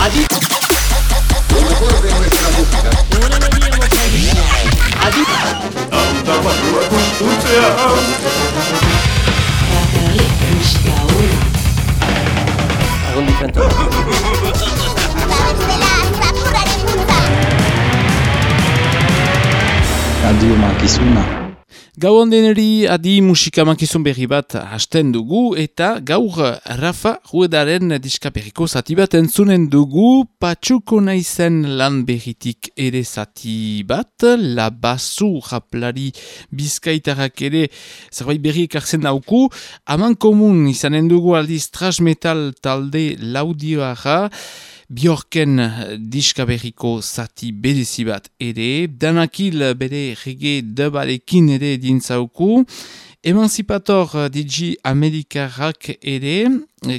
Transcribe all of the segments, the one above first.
Adi Adi Antapatua kutsutaan. Gau ondeneri adi musika mankizun berri bat hasten dugu eta gaur Rafa Ruedaren diskaperiko zati bat entzunen dugu. Patxuko naizen lan berritik ere zati bat la basu japlari bizkaitarak ere zerbait berri ekartzen dauku. Aman komun izanen dugu aldiz transmetal talde laudioara Bjorken diska berriko zati berezi bat ere, danakil bere rege debarekin ere dintzauku, Emancipator DJ Amerikarrak ere,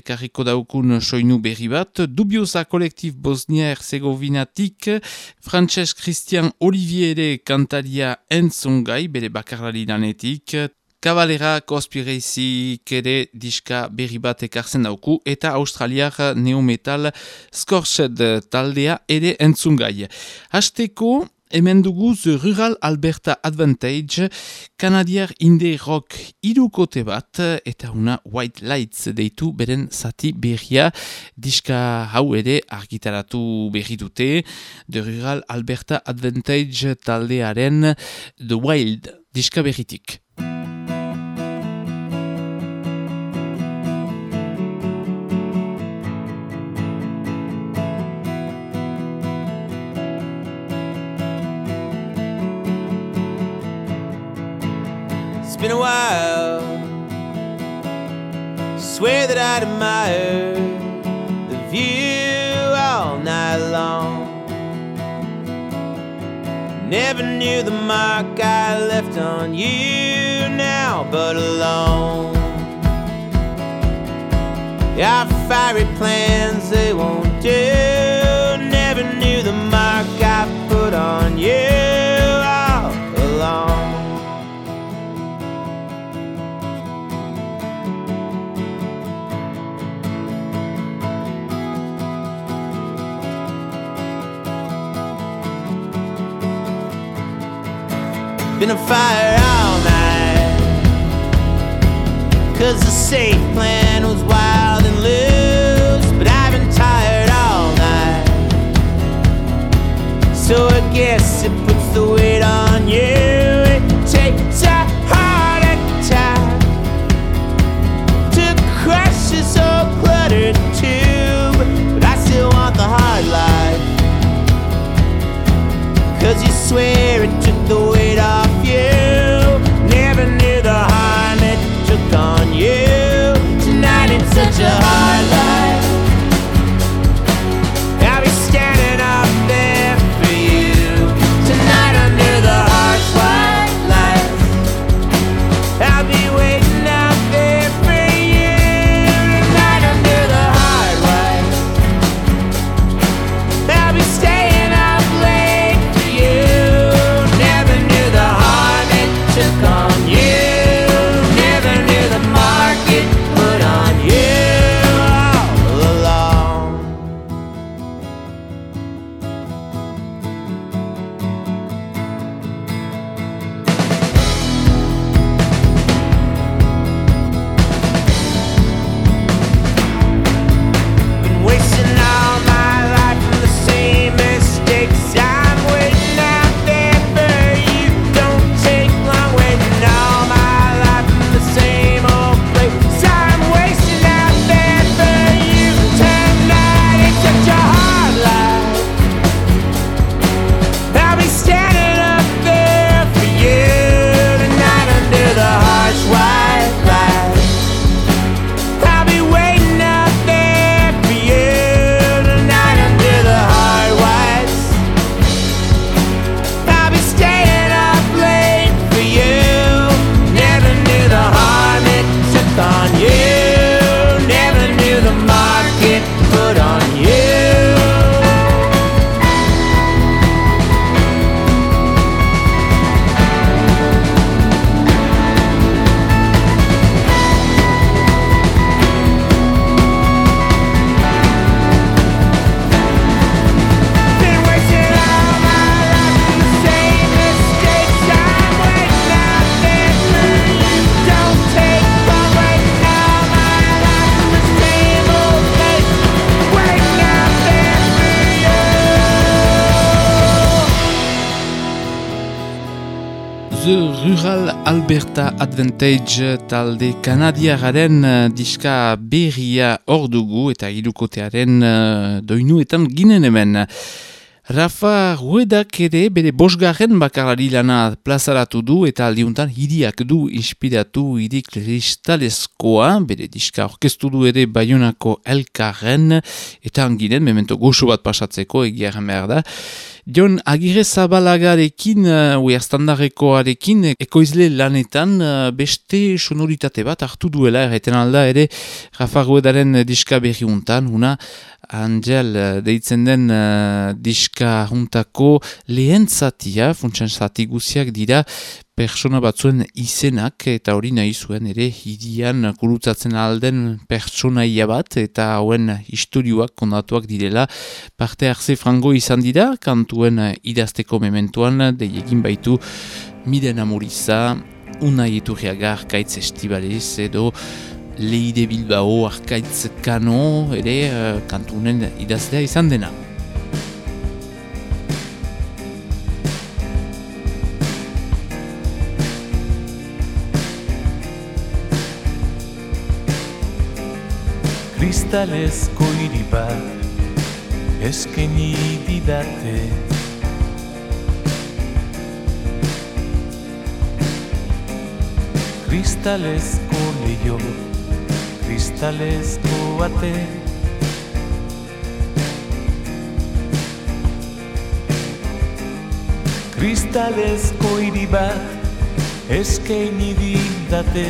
karriko daukun soinu berri bat, dubioza kolektif bosnia-herzegovinatik, Frances Christian Olivier ere kantaria entzungai, bere bakarlari danetik, Kabalera kospirezi kere diska berri bat ekartzen dauku eta australiar neometal skorsed taldea ere entzungai. Hasteko, hemen dugu The Rural Alberta Advantage, kanadiar indie rock irukote bat eta una White Lights deitu beren zati berria diska hau ere argitaratu berri dute The Rural Alberta Advantage taldearen The Wild diska berritik. Been a while. Swear that I'd admire the view all night long. Never knew the mark I left on you now, but alone. Our fiery plans they won't do. Never knew the mark I put on you. Been a fire all night. Cause the safe plan was wild and loose, but I've been tired all night. So I guess it puts the weight on you. It takes a heart attack to crush this old cluttered tube, but I still want the hard life. Cause you swear it took the weight off your heart. Alberta Advantage talde kanadiagaren uh, diska berria hor dugu eta irukotearen uh, doinuetan ginen hemen. Rafa Ruedak ere bere bosgarren bakarari lana plazaratu du eta aldiuntan hiriak du inspiratu hirik kristalezkoa, bere diska orkestu du ere baionako elkarren eta anginen, memento goxo bat pasatzeko egiaren behar da. Jon Agire Zabalagarekin, uh, standarrekoarekin, ekoizle lanetan uh, beste sonoritate bat hartu duela, erreten alda ere Rafa Ruedaren diska berri untan, una Angel uh, deitzen den uh, diska juntako lehen zatia, funtsan zati guziak dira, persona batzuen izenak eta hori nahi zuen ere hirian kurutzatzen alden pertsonaia bat eta hauen historioak kondatuak direla parte hartze frango izan dira kantuen idazteko mementuan deiegin baitu Miden Amoriza, Unai Eturriaga Arkaitz Estibaliz edo Leide Bilbao Arkaitz Kano ere uh, kantunen idaztea izan dena. kristalezko hiri bat eskeni didate Kristalezko leio, kristalezko ate Kristalezko hiri bat eskeni didate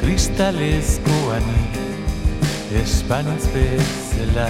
kristalezkoani espanitz bezala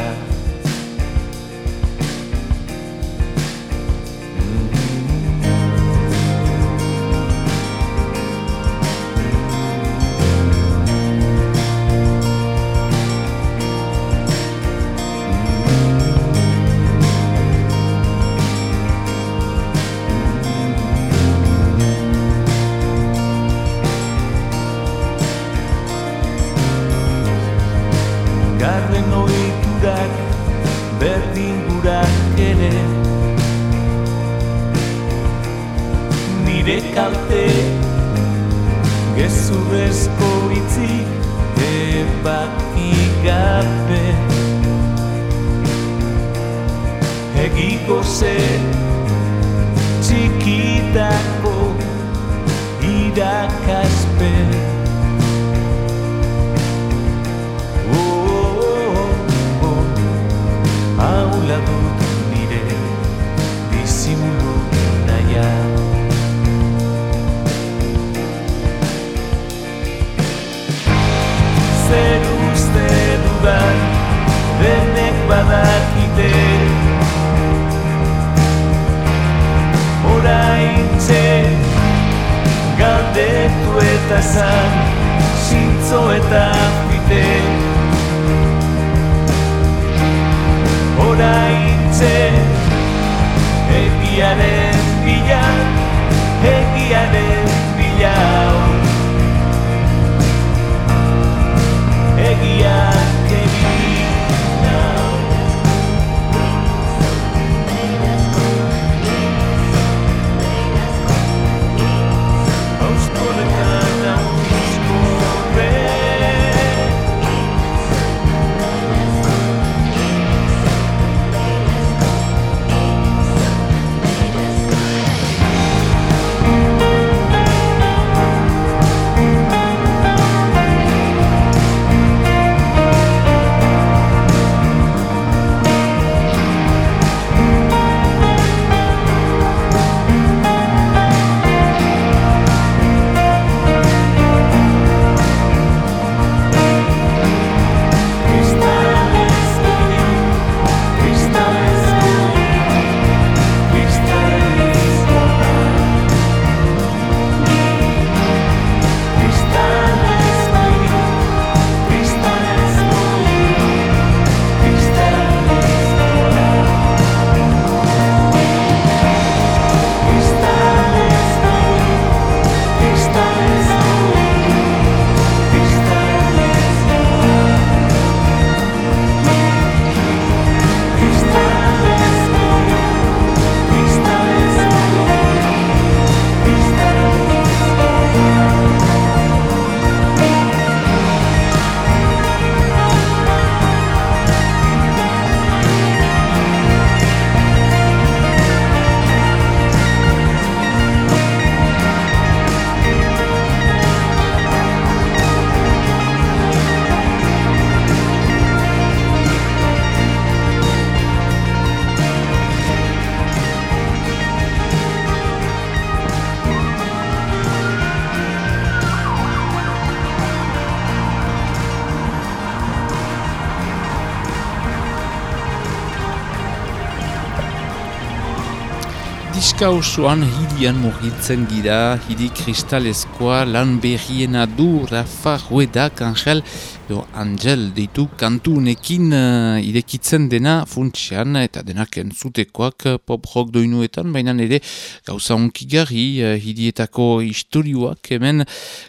diska osoan hirian mugitzen gira, hiri kristalezkoa lan berriena du Rafa Ruedak Angel, do Angel deitu kantunekin uh, irekitzen dena funtsian eta denak entzutekoak pop rock doinuetan, baina ere gauza onkigarri uh, hirietako istorioak hemen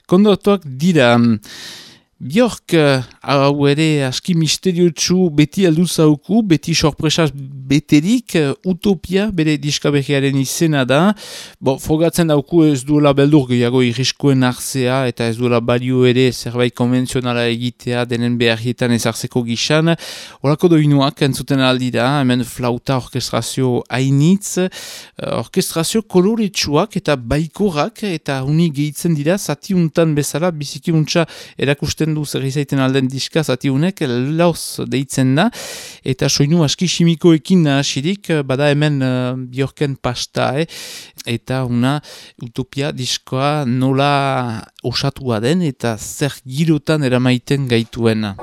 kondotuak dira. Bjork, hau ere aski misteriotsu beti aldu zauku, beti sorpresaz beterik, utopia bere diskabegiaren izena da. Bo, fogatzen dauku ez duela beldur gehiago irriskoen hartzea eta ez duela balio ere zerbait konvenzionala egitea denen beharrietan ezartzeko gixan. Horako doinuak entzuten aldira, hemen flauta orkestrazio hainitz, orkestrazio koloretsuak eta baikorak eta uni gehitzen dira, zati untan bezala, biziki untsa erakusten du zer izaiten alden diska zatiunek lauz deitzen da eta soinu aski simikoekin hasirik bada hemen uh, biorken pasta eh? eta una utopia diskoa nola osatua den eta zer girotan eramaiten gaituena.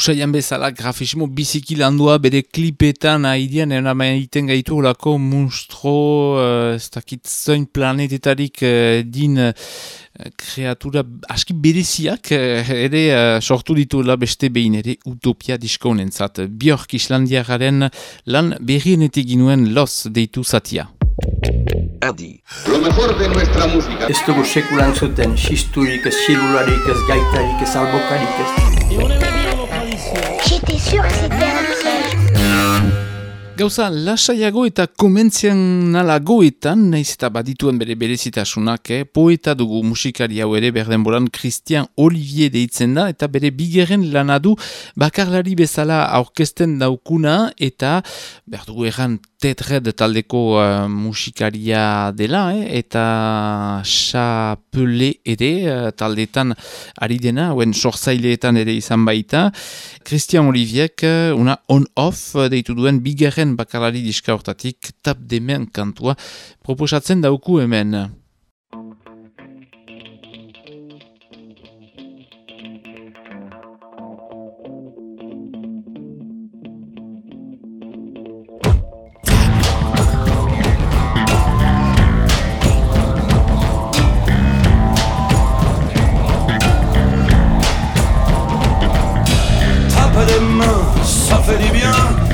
Usaian bezala grafismo biziki landua bere klipetan haidean erama egiten gaitu lako monstro, uh, ez dakit zoin planetetarik uh, din uh, kreatura aski bereziak uh, ere uh, sortu dituela beste behin ere utopia diskonentzat. Bjork Islandiagaren lan berrienetik ginuen los deitu zatia. Adi. Lo mejor de nuestra música. Ez dugu sekulan zuten, xisturik, ez xilularik, ez gaitarik, ez albokarik, ez... sûr que c'était Gauza, lasaiago eta konbentzionalagoetan, naiz eta badituen bere berezitasunak, eh? poeta dugu musikari hau ere berdenboran Christian Olivier deitzen da, eta bere bigeren lanadu bakarlari bezala aurkesten daukuna, eta behar dugu erran tetred taldeko uh, musikaria dela, eh? eta xapele ere uh, taldetan ari dena, hauen sortzaileetan ere izan baita, Christian Oliviek uh, una on-off deitu duen bigeren bakarlari diska hortatik tap demen kantua proposatzen dauku hemen. Tape les mains, ça fait du bien.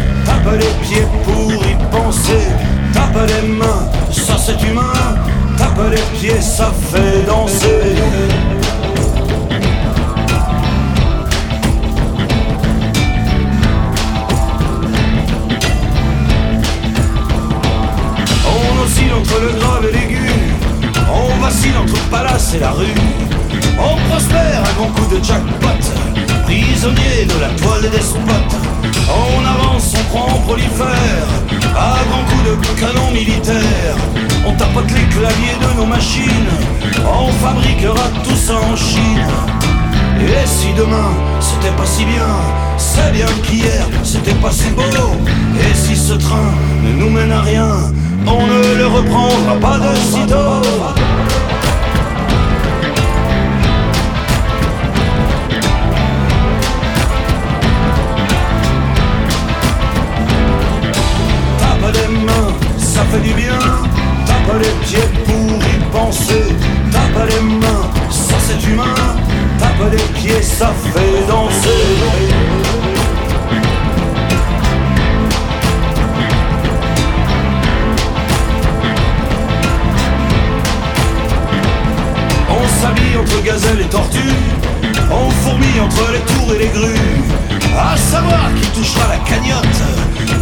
Tape les pieds pour y penser. Tape les mains, ça c'est humain. Tape les pieds, ça fait danser. On oscille entre le grave et l'aigu. On vacille entre le palace et la rue. On prospère à grands coups de jackpot. Prisonnier de la toile des spots. On avance, on prend, on prolifère. À grands coups de canon militaire. On tapote les claviers de nos machines. On fabriquera tout ça en Chine. Et si demain c'était pas si bien, c'est bien qu'hier c'était pas si beau. Et si ce train ne nous mène à rien, on ne le reprendra pas de sitôt. Fait du bien. Tape les pieds pour y penser. Tape les mains, ça c'est humain. Tape les pieds, ça fait danser. On s'habille entre gazelles et tortues On fourmille entre les tours et les grues À savoir qui touchera la cagnotte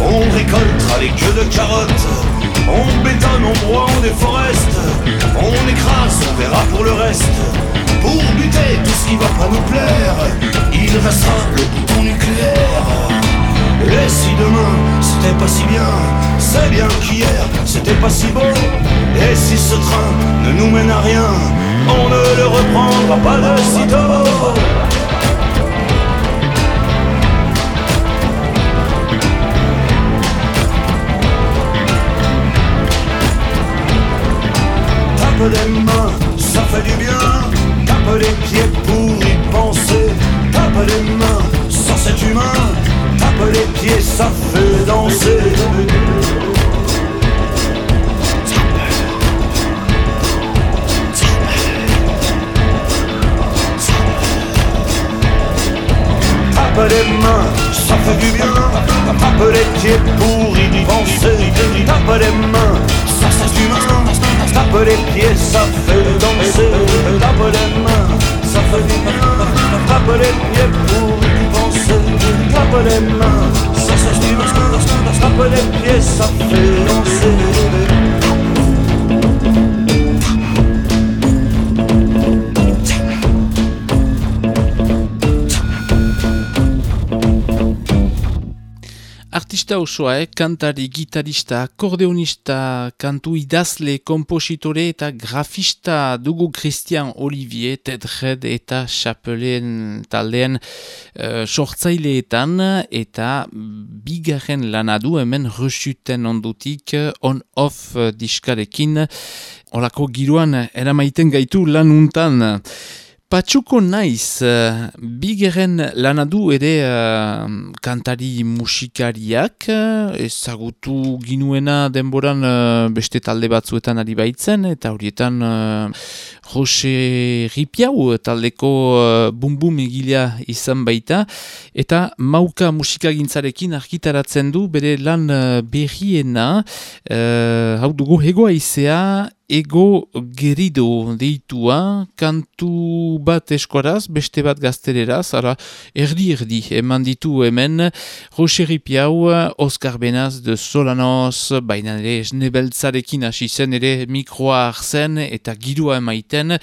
On récoltera les queues de carottes On bétonne, on broie, on déforeste On écrase, on verra pour le reste Pour buter tout ce qui va pas nous plaire Il restera le bouton nucléaire et si demain c'était pas si bien, c'est bien qu'hier c'était pas si beau. Et si ce train ne nous mène à rien, on ne le reprendra pas de sitôt. Tape les mains, ça fait du bien. Tape les pieds pour y penser. Tape les mains, ça c'est humain. Tape les pieds, ça fait danser. Tape les mains, ça fait du bien. Tape les pieds pour y penser. Tape les mains, ça c'est humain. Tape les pieds, ça fait danser. Tape les mains, ça fait du bien. Tape les pieds pour y penser. Tape les mains, ça c'est humain. Tape les pieds, ça fait danser. Artista osoa, eh? kantari, gitarista, akordeonista, kantu idazle, kompositore eta grafista dugu Christian Olivier, Ted Red eta Chapelen taldean uh, sortzaileetan eta bigarren lanadu hemen rusuten ondutik on-off diskarekin olako giroan eramaiten gaitu lanuntan. Patsuko naiz, uh, bigeren lanadu ere uh, kantari musikariak, uh, ezagutu ginuena denboran uh, beste talde batzuetan ari baitzen, eta horietan uh, Jose Ripiau taldeko uh, bumbum egilea izan baita, eta mauka musikagintzarekin argitaratzen du bere lan uh, berriena, uh, hau dugu hegoa izea, ego gerido deitua, kantu bat eskoraz, beste bat gaztereraz, ara erdi-erdi eman ditu hemen, Roseri Piau, Oskar Benaz de Solanos, baina ere esnebeltzarekin hasi zen ere mikroa arzen eta girua emaiten,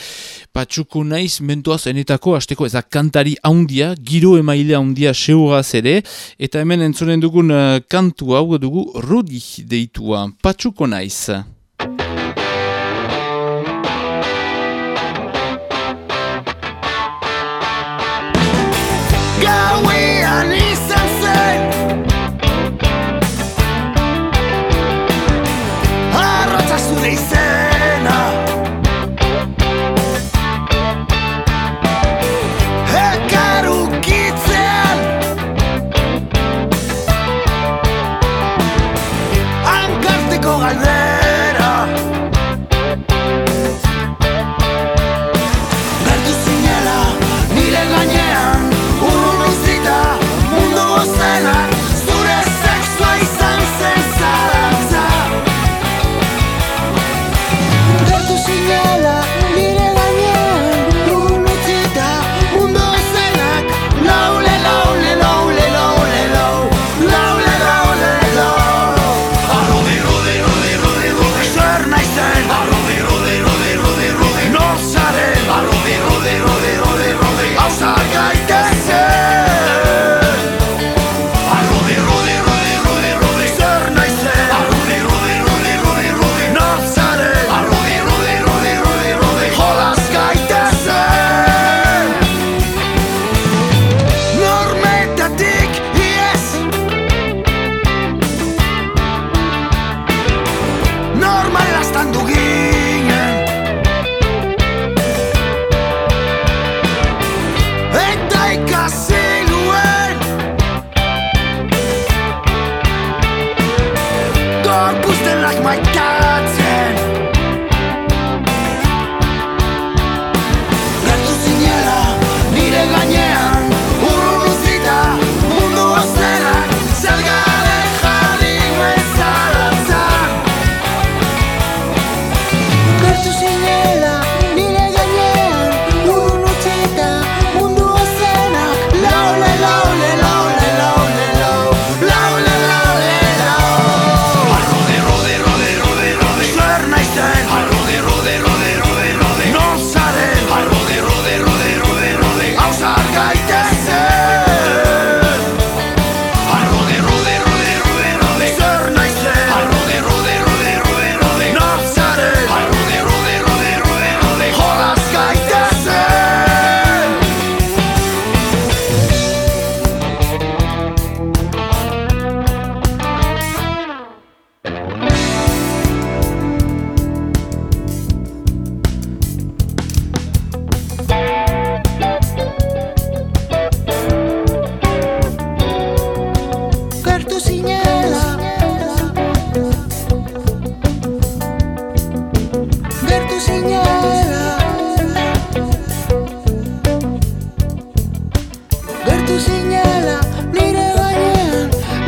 patsuko naiz mentoaz enetako, hasteko ezak kantari haundia, giro emaile haundia seuraz ere, eta hemen entzonen dugun uh, kantu hau dugu Rudi deitua, patsuko naiz.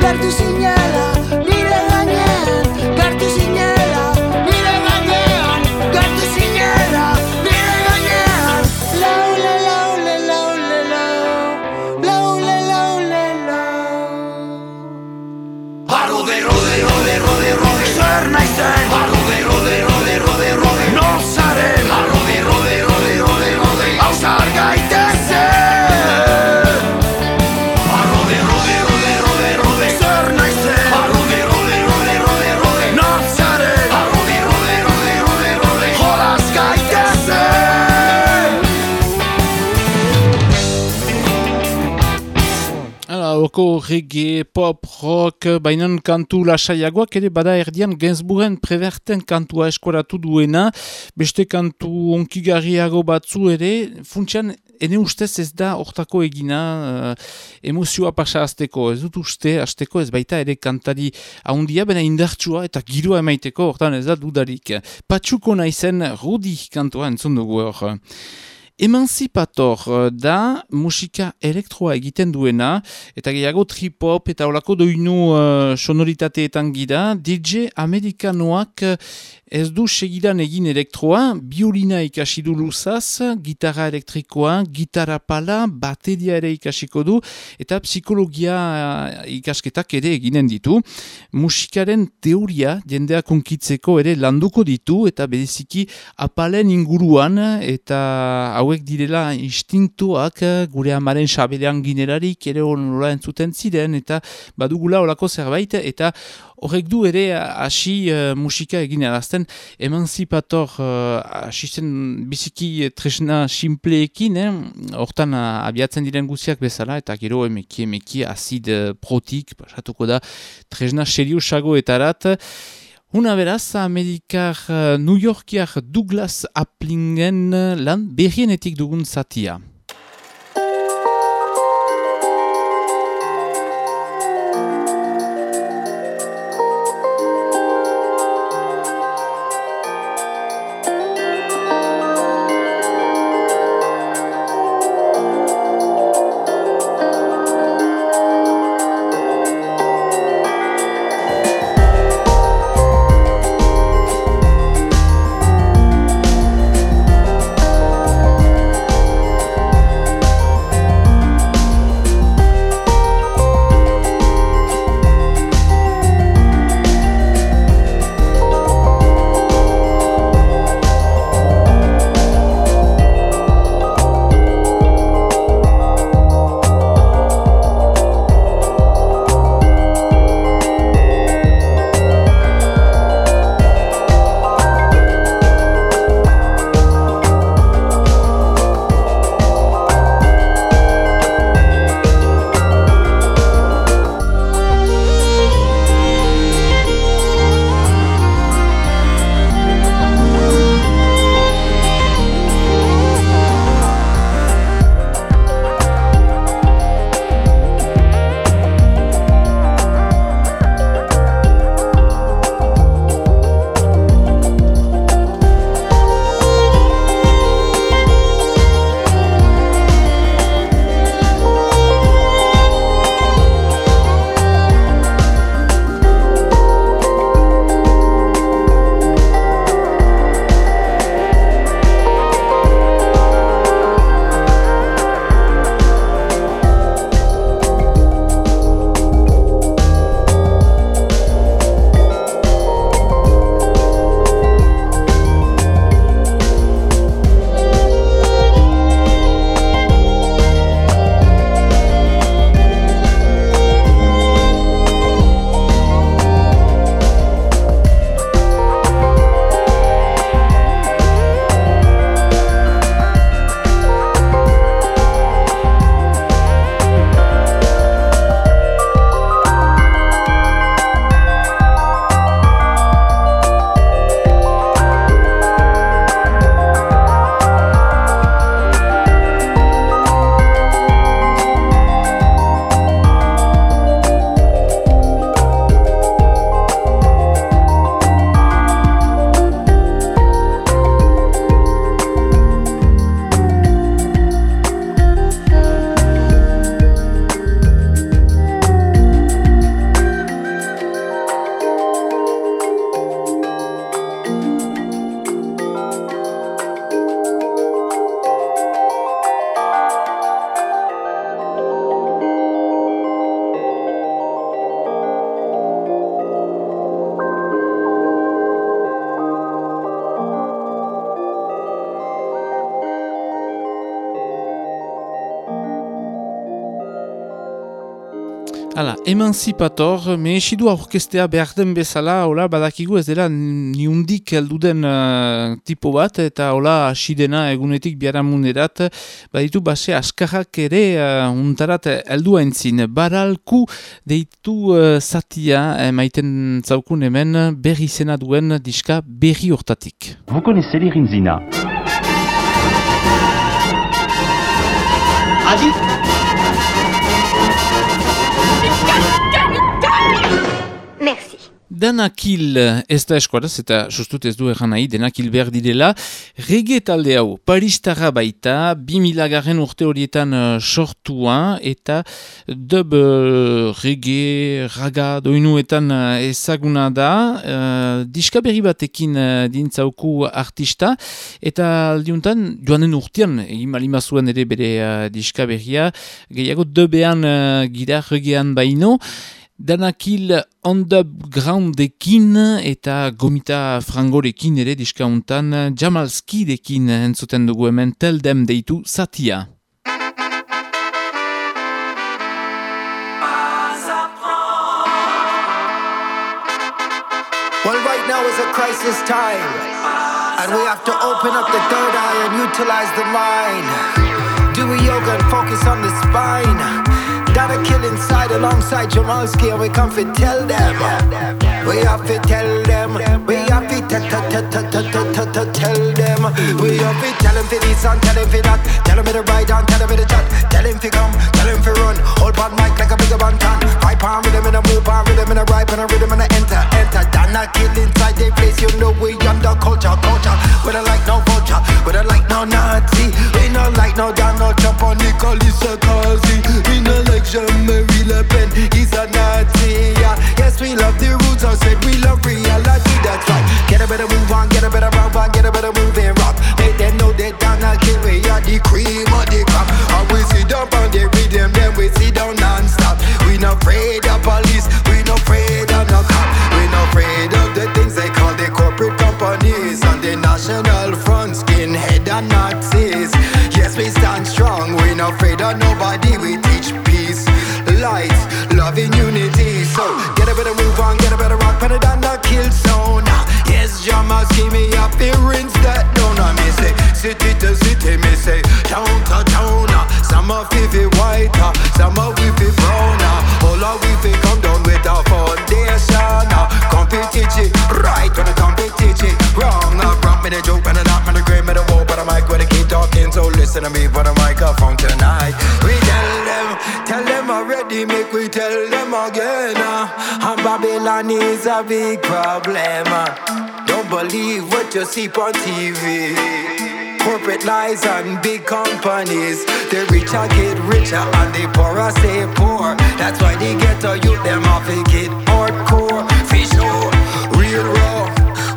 Gertu zinela nire gainean. Gertu zinela nire gainean. Gertu zinela nire gainean. Laule, laule, laule, lau Laule, laule, lau Arrode, rode, rode, rode, rode Zer naizen gaitezen Hala, hor estilo reggae, pop, rock, bainan kantu lasaiagoak ere bada erdian Gainsbourgen preverten kantua eskoratu duena, beste kantu onkigarriago batzu ere, funtsian ene ustez ez da hortako egina uh, emozioa pasa azteko, ez dut uste azteko ez baita ere kantari ahondia, bena indartsua eta giroa emaiteko, hortan ez da dudarik. Patsuko naizen Rudi kantua entzun dugu hor. Emancipator eh, da musika elektroa egiten duena, eta gehiago trip-hop eta olako doinu uh, sonoritateetan gira, DJ amerikanoak Ez du segidan egin elektroa, biolina ikasi du luzaz, gitarra elektrikoa, gitarra pala, bateria ere ikasiko du, eta psikologia eh, ikasketak ere eginen ditu. Musikaren teoria jendea konkitzeko ere landuko ditu, eta bedeziki apalen inguruan, eta hauek direla instintuak gure amaren sabelean ginerarik ere honola entzuten ziren, eta badugula olako zerbait, eta horrek du ere hasi uh, musika egin erazten emanzipator hasisten uh, biziki tresna simpleekin, eh? hortan uh, abiatzen diren guziak bezala eta gero emeki emeki azid uh, protik, pasatuko da tresna seriosago etarat. Una beraz, Amerikar uh, New Yorkiak Douglas Applingen lan berrienetik dugun zatia. Emancipator, mehesidu aurkestea behar den bezala, hola, badakigu ez dela niundik elduden uh, tipo bat, eta hola, asidena egunetik biaramunerat, baditu base askarrak ere uh, untarat eldua entzin. Baralku deitu uh, zatia, maiten zaukun hemen, berri zena duen diska berri hortatik. Vous connaissez l'Irinzina Adi Danakil ez da eskuaraz eta sustut ez du egan nahi, denakil behar direla. Rege talde hau, Paristara baita, 2000 garren urte horietan uh, sortua eta dub uh, rege, raga, doinuetan uh, ezaguna da. Uh, diska berri batekin uh, dintzauku artista eta aldiuntan joanen urtean, egin malimazuen ere bere uh, diska berria, gehiago dubean uh, gira regean baino, Danakil undergroundekin eta gomita frangorekin ere diskauntan Jamalskidekin entzuten dugu hemen teldem deitu satia. Well, right now is a crisis time, and we have to open up the third eye and utilize the mind. Do a yoga and focus on the spine. That a kill inside alongside Jamalski and we come to tell them. We have to tell them. We tell them. We have to tell them for this and tell them for that. Tell them for the ride and tell them for the chat. Tell them for come, tell them for run. Hold on mic like a bigger bantan. Pipe on rhythm and a move on rhythm and a ripe and a rhythm and a enter, enter. Done a kill inside their place. You know we under culture, culture. We don't like no vulture. We don't like no Nazi. We don't like no Donald Trump or Nicolas Sarkozy. We don't like Jean-Marie Le Pen, he's a Nazi. Yeah. Yes, we love the roots, I said we love reality, that's right. A better move on, get a better rock on, get a better move and rock. Make them know that Donna King, we are the cream of the crop. And we sit down on the rhythm, then we sit down non-stop. We not afraid of police, we not afraid of no cop. We not afraid of the things they call the corporate companies and the national front, skinhead and Nazis. Yes, we stand strong, we not afraid of nobody, city to city, me say town to town. Some of it be white, some of it be brown. All of we fi come down with our foundation. Competition, right when the competition wrong. Wrong me the joke, me the not, me the great, me the woe, but I mic when I keep talking. So listen to me for the microphone tonight. We tell them, tell them already, make we tell them again. Uh, and Babylon is a big problem. uh. Don't believe what you see on TV. Corporate lies and big companies. The rich are get richer and the poor are stay poor. That's why they get a youth them off it get hardcore. For sure, real raw.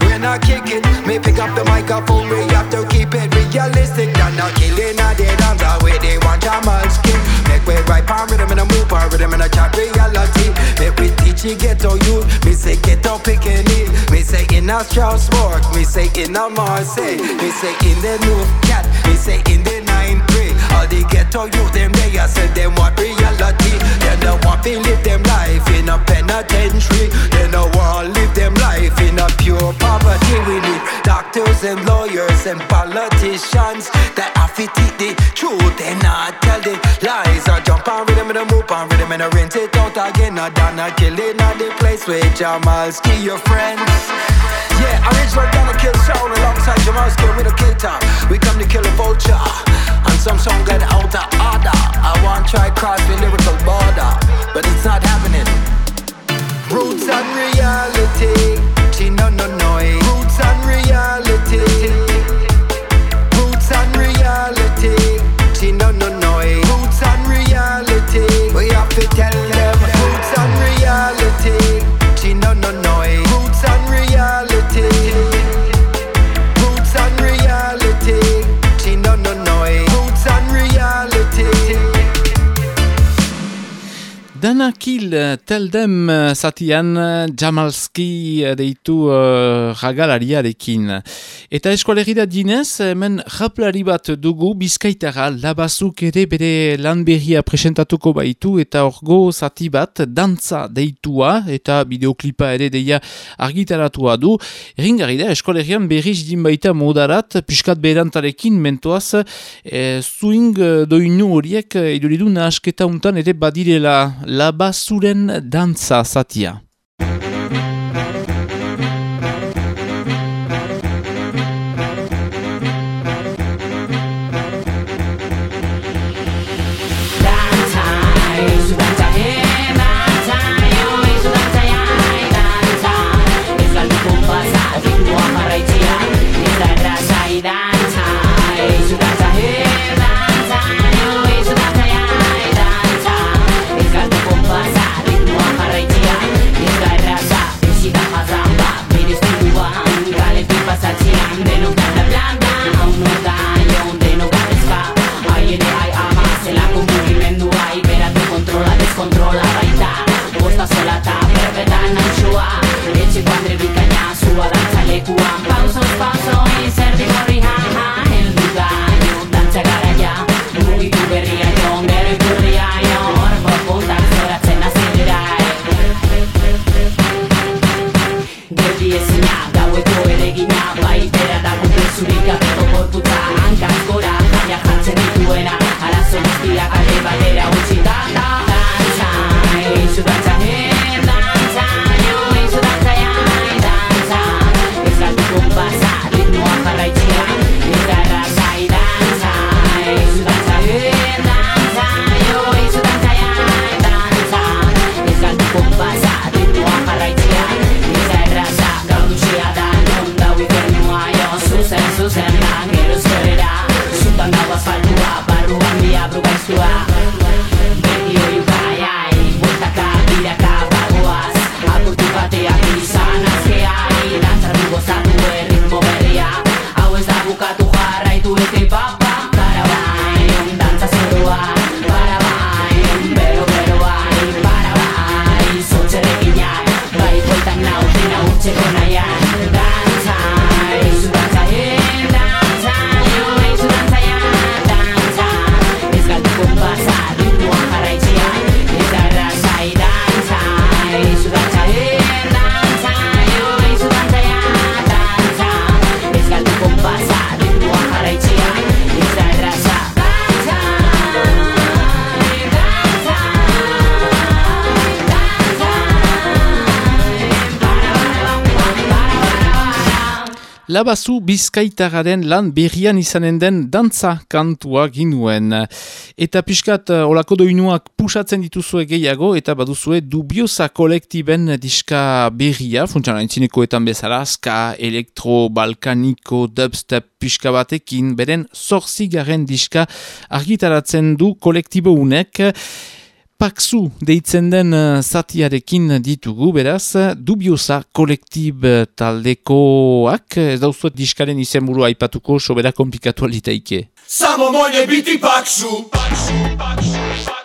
When I kick it, me pick up the microphone. We have to keep it realistic. And not killing a dead hands away. They want Jamal skin. Make way right palm rhythm and a move on rhythm and a chat reality. Make we teach you get to you. Me say get up picking it. In a Strasbourg. Me say in a Marseille. Me say in the new cat. Me say in the 9-3. All the ghetto youth them they I said them want reality. They don't want to live them life in a penitentiary. They don't want live them life in a pure poverty. We need doctors and lawyers and politicians that have to the truth and not tell the lies. Or jump on rhythm and a move on rhythm and a rinse it out again. Or done a killing at the place where Jamalski your friends. Yeah, original gonna kill sound alongside and we the kill. We come to kill a vulture. And some song get out of order. I want try cross the lyrical border, but it's not happening. Roots and reality. She no no no. Eh. Roots and reality. Them eh, zatian eh, Jamalski eh, deitu uh, ragalariarekin. Eta eskualegira dinez, hemen raplari bat dugu bizkaitara labazuk ere bere lan berria presentatuko baitu eta orgo zati bat dantza deitua eta bideoklipa ere deia argitaratua du. Eringarri da eskualerian berriz din baita modarat, piskat berantarekin mentoaz, e, swing doinu horiek iduridu nahasketa untan ere badirela labazuren dantza zatia. Labazu bizkaitararen lan berrian izanen den dantza kantua ginuen. Eta pixkat eh, olako doinuak pusatzen dituzue gehiago eta baduzue dubioza kolektiben diska berria, funtsiona entzinekoetan bezala, ska, elektro, balkaniko, dubstep pixka batekin, beren zorzigaren diska argitaratzen du kolektibo unek, Paksu deitzen den uh, zatiarekin ditugu, beraz, dubioza kolektib taldekoak, ez dauzuet diskaren izenburu aipatuko sobera komplikatu alitaike. Samo molje biti paksu, paksu, paksu, paksu.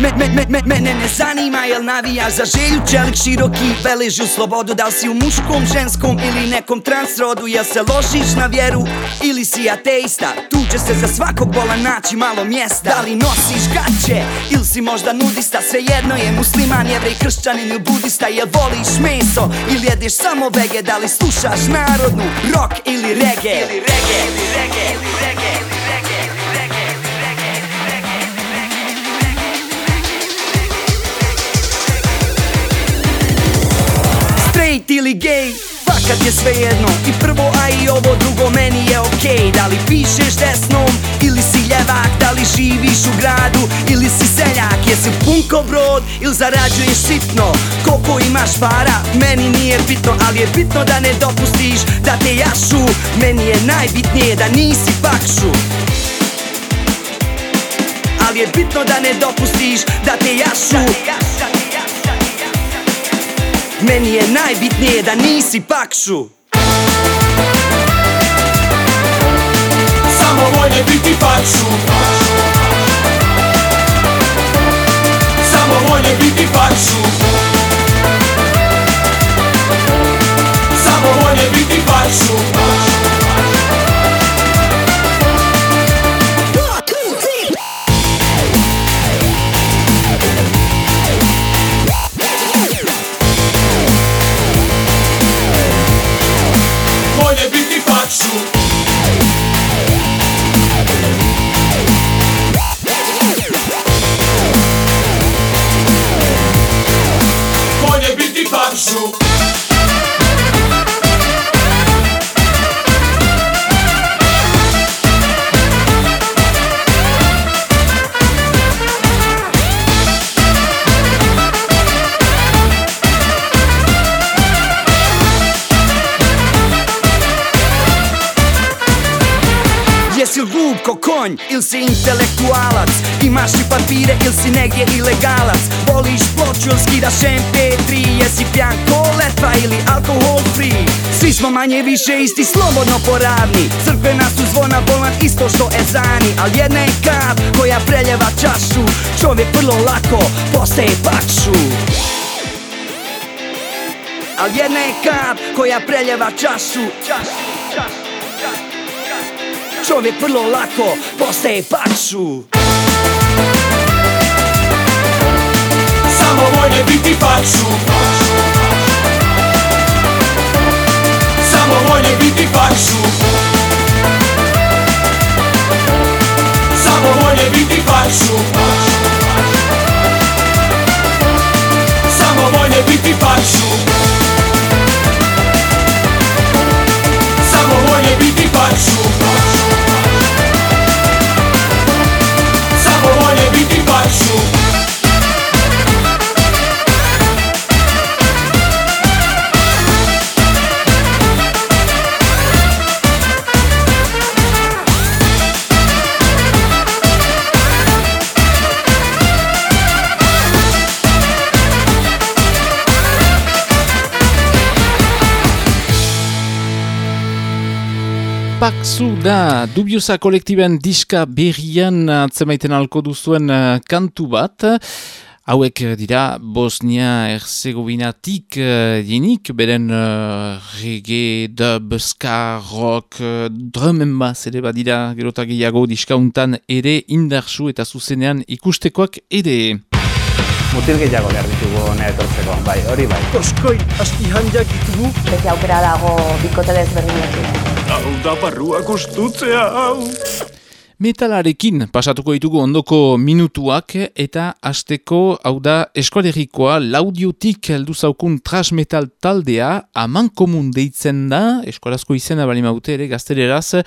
Me, me, me, me, mene ne zanima jel navijaš za želju Čelik široki veliž u slobodu. Da li si u muškom, ženskom ili nekom transrodu Jel se ložiš na vjeru ili si ateista? Tu će se za svakog bola naći malo mjesta. Da li nosiš gaće ili si možda nudista? Svejedno je musliman, jevrej, kršćanin ili budista. Jel voliš meso ili jedeš samo vege? Da li slušaš narodnu, rock Ili reggae, ili reggae, ili reggae, ili reggae straight ili gay? Fakat je sve jedno I prvo a i ovo drugo meni je okej. Okay. Da li pišeš desnom ili si ljevak? Da li živiš u gradu ili si seljak? Jesi punko brod ili zarađuješ sitno? Koliko imaš para meni nije bitno Ali je bitno da ne dopustiš da te jašu. Meni je najbitnije da nisi pakšu. Ali je bitno da ne dopustiš da te jašu, da te jašu Meni je najbitnije da nisi pakšu. Samo voljne biti paču Samo voljne biti paču Samo voljne biti paču konj ili si intelektualac? Imaš li papire ili si negdje ilegalac? Voliš ploču ili skidaš MP3 Jesi pjan ko letva ili alkohol free? Svi smo manje više isti slobodno poravni. Crkvena su zvona bolan isto što ezani. Al jedna je kap koja preljeva čašu. Čovjek vrlo lako postaje pakšu Al jedna je kap koja preljeva čašu, čašu, čašu Čovjek vrlo lako postaje pakšu Samo voljne biti paču. Samo voljne biti paču Pakzu da dubiosa kolektiben diska berrian atzemaiten alko duzuen uh, kantu bat. Hauek eh, dira Bosnia Herzegovinatik uh, dinik, beren uh, reggae, dub, ska, rock, uh, drumen baz ere badira gerota gehiago diskauntan ere indarsu eta zuzenean ikustekoak ere. Mutil gehiago behar ditugu hona etortzeko, bai, hori bai. Koskoi, asti handiak ditugu. Beti aukera dago bikote desberdinekin. Da barruak hau. Metalarekin pasatuko ditugu ondoko minutuak eta asteko hau da eskolerikoa laudiotik heldu zaukun trash metal taldea aman komun deitzen da, eskolazko izena bali ere gazteleraz,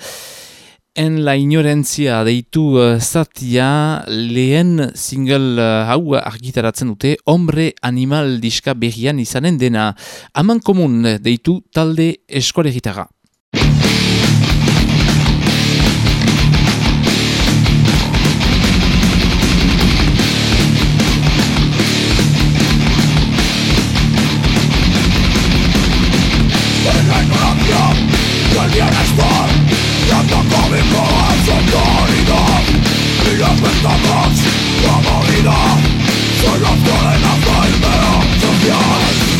en la ignorantzia deitu uh, zatia lehen single uh, hau argitaratzen dute hombre animal diska berrian izanen dena. Aman komun deitu talde eskolegitara. yours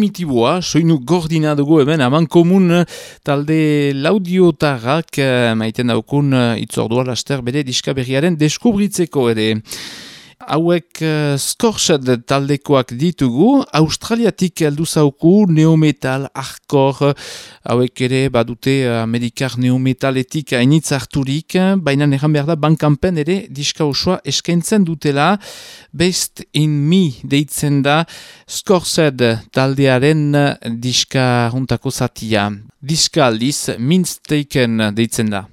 primitiboa, soinu gordina dugu hemen, haman komun eh, talde laudiotarrak eh, maiten daukun eh, itzordua laster bere diska berriaren deskubritzeko ere. Hauek uh, skorset taldekoak ditugu, australiatik heldu zauku neometal, arkor, hauek ere badute uh, amerikar neometaletik hainitz harturik, baina negan behar da bankanpen ere diska osoa eskaintzen dutela, Based in Me deitzen da skorset taldearen diska juntako zatia. Diska aldiz, minsteiken deitzen da.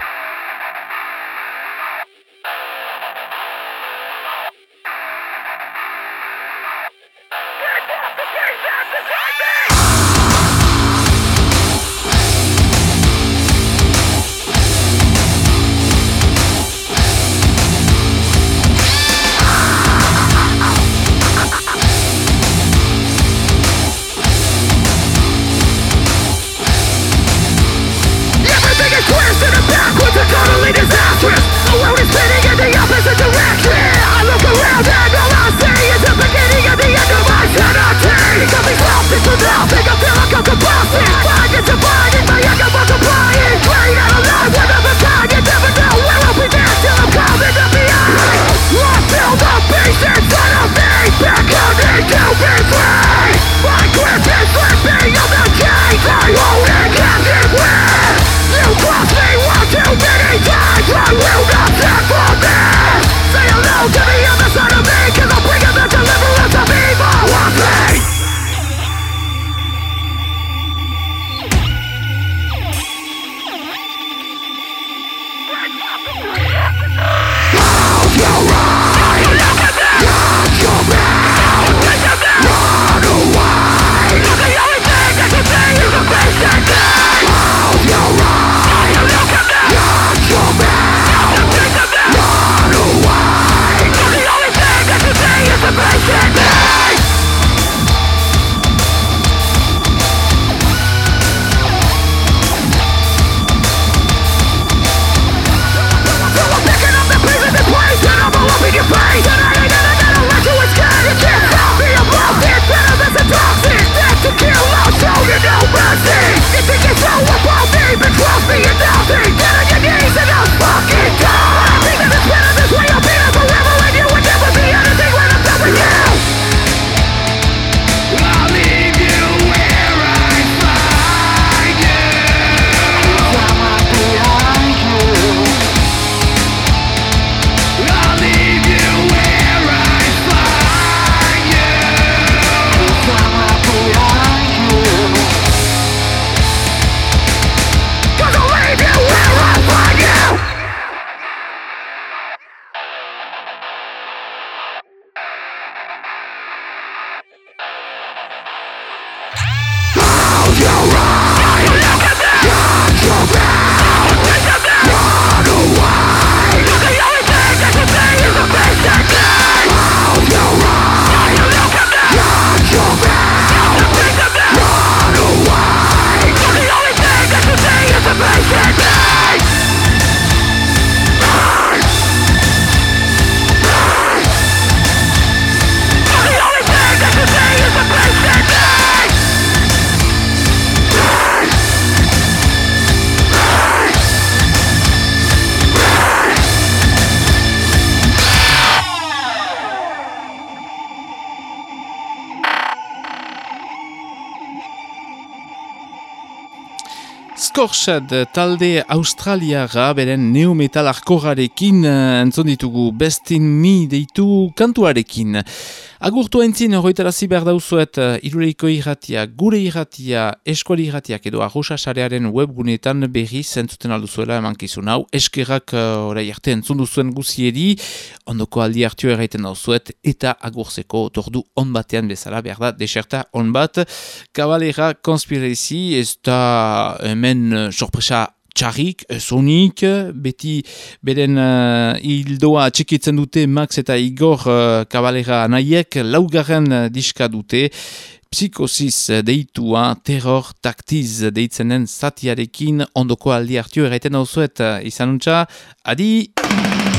Skorshad talde australiara beren neometal arkorarekin uh, entzon ditugu bestin mi deitu kantuarekin. Agurtu entzin horretarazi behar dauzuet uh, iruleiko irratia, gure irratia, eskuali irratiak edo arrosa sarearen webgunetan berri zentzuten alduzuela emankizun hau. Eskerrak uh, orai arte entzun duzuen guzieri, ondoko aldi hartio erraiten dauzuet eta agurzeko tordu on batean bezala behar da, deserta on bat. Kabalera konspirezi ez da hemen uh, sorpresa txarrik, sonik, beti beren uh, hildoa txekitzen dute Max eta Igor uh, kabalera nahiek laugarren uh, diska dute, psikosis deitua, terror taktiz deitzenen zatiarekin ondoko aldi hartio erraiten hau zuet, uh, izan adi!